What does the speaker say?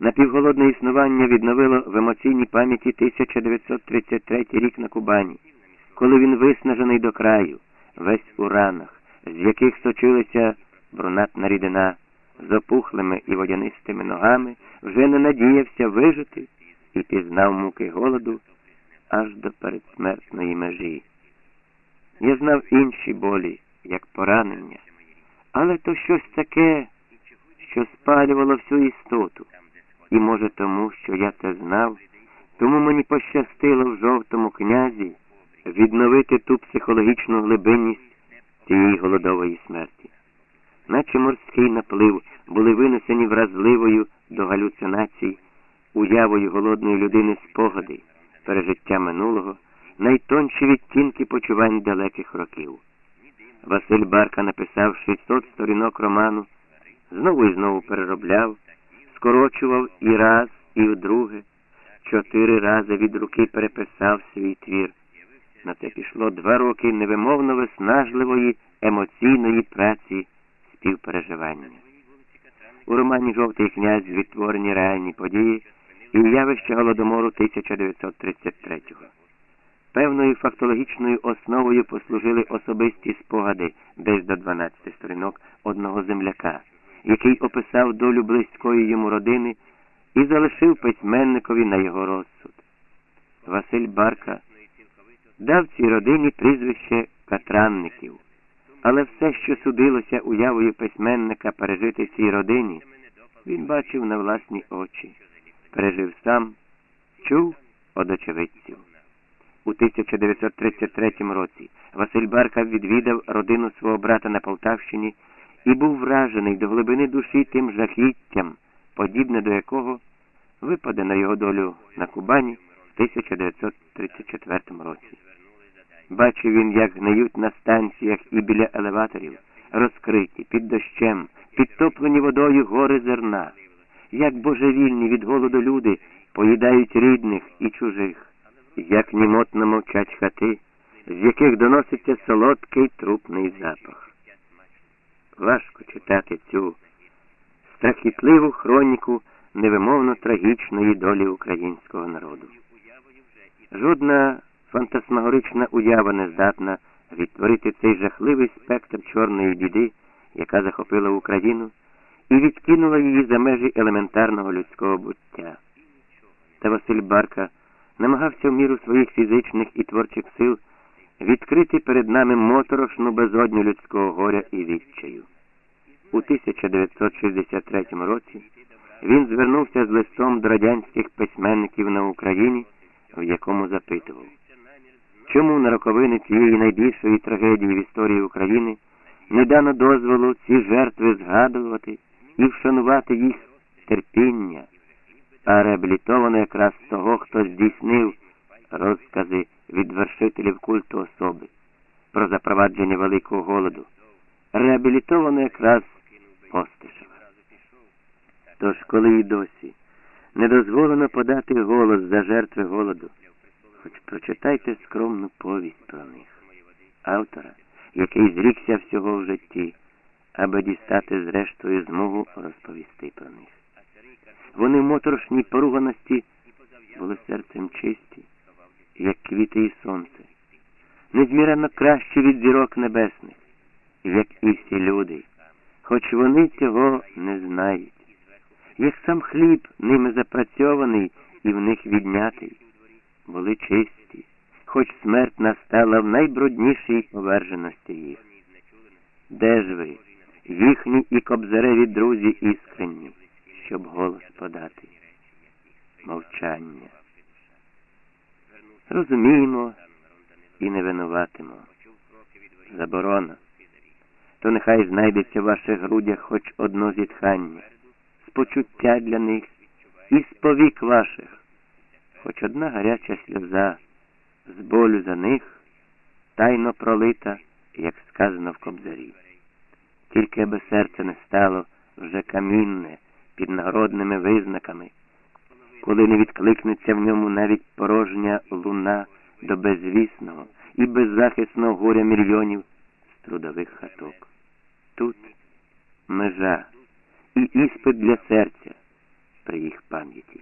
Напівголодне існування відновило в емоційній пам'яті 1933 рік на Кубані, коли він виснажений до краю, весь у ранах, з яких сочилася брунатна рідина, з опухлими і водянистими ногами, вже не надіявся вижити і пізнав муки голоду аж до передсмертної межі. Я знав інші болі, як поранення, але то щось таке, що спалювало всю істоту. І, може, тому, що я це знав, тому мені пощастило в жовтому князі відновити ту психологічну глибинність цієї голодової смерті. Наче морський наплив були винесені вразливою до галюцинацій, уявою голодної людини спогади, пережиття минулого, найтонші відтінки почувань далеких років. Василь Барка написав 600 сторінок роману, знову і знову переробляв скорочував і раз, і вдруге, чотири рази від руки переписав свій твір. На це пішло два роки невимовно виснажливої емоційної праці співпереживання. У романі Жовтий князь відтворені реальні події і явища Голодомору 1933-го. Певною фактологічною основою послужили особисті спогади десь до 12 сторінок одного земляка який описав долю близької йому родини і залишив письменникові на його розсуд. Василь Барка дав цій родині прізвище Катранників, але все, що судилося уявою письменника пережити цій родині, він бачив на власні очі, пережив сам, чув од очевидців. У 1933 році Василь Барка відвідав родину свого брата на Полтавщині і був вражений до глибини душі тим жахіттям, подібне до якого випаде на його долю на Кубані в 1934 році. Бачив він, як гниють на станціях і біля елеваторів, розкриті під дощем, підтоплені водою гори зерна, як божевільні від голоду люди поїдають рідних і чужих, як німотно мовчать хати, з яких доноситься солодкий трупний запах важко читати цю страхітливу хроніку невимовно трагічної долі українського народу. Жодна фантасмагорична уява не здатна відтворити цей жахливий спектр чорної біди, яка захопила Україну, і відкинула її за межі елементарного людського буття. Та Василь Барка намагався в міру своїх фізичних і творчих сил відкрити перед нами моторошну безодню людського горя і відчаю. У 1963 році він звернувся з листом до радянських письменників на Україні, в якому запитував, чому на роковини цієї найбільшої трагедії в історії України не дано дозволу ці жертви згадувати і вшанувати їх терпіння, а реабілітовано якраз того, хто здійснив розкази від вершителів культу особи про запровадження великого голоду, реабілітовано якраз Постишева. Тож, коли і досі не дозволено подати голос за жертви голоду, хоч прочитайте скромну повість про них, автора, який зрікся всього в житті, аби дістати зрештою змогу розповісти про них. Вони в моторошній поруганості були серцем чисті як квіти і сонце, незмірено краще від зірок небесних, як і всі люди, хоч вони цього не знають, як сам хліб ними запрацьований і в них віднятий, були чисті, хоч смерть настала в найбруднішій поверженості їх. Де ж ви, їхні і кобзареві друзі іскренні, щоб голос подати? Розуміємо і не винуватимо. Заборона. То нехай знайдеться в ваших грудях хоч одно зітхання, спочуття для них і сповік ваших, хоч одна гаряча сльоза, з болю за них, тайно пролита, як сказано в кобзарі. Тільки аби серце не стало вже камінне під нагородними визнаками коли не відкликнеться в ньому навіть порожня луна до безвісного і беззахисного горя мільйонів з трудових хаток. Тут межа і іспит для серця, при їх пам'яті.